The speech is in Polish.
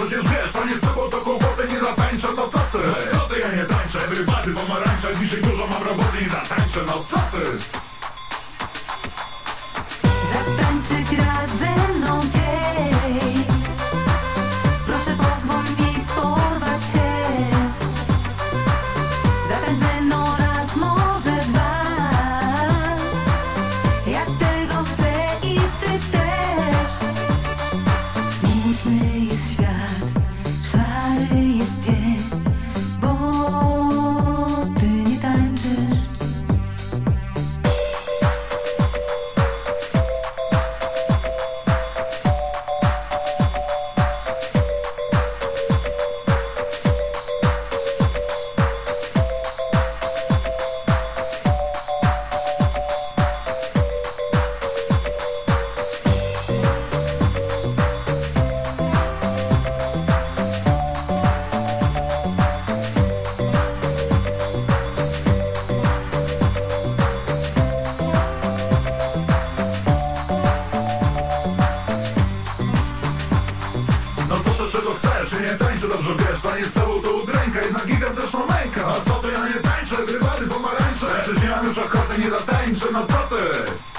przecież wiesz, panie z tobą to kłopoty nie zatańczę, no co ty? No co ty, ja nie tańczę, everybody pomarańcza, dzisiaj dużo mam roboty i zatańczę, no co ty? tańczy, dobrze wiesz Panie z tobą to udręka, jednak gigant też ma męka A co to ja nie tańczę, grywady pomarańcze Przecież nie mam już akordy, nie zatańczę, no co ty?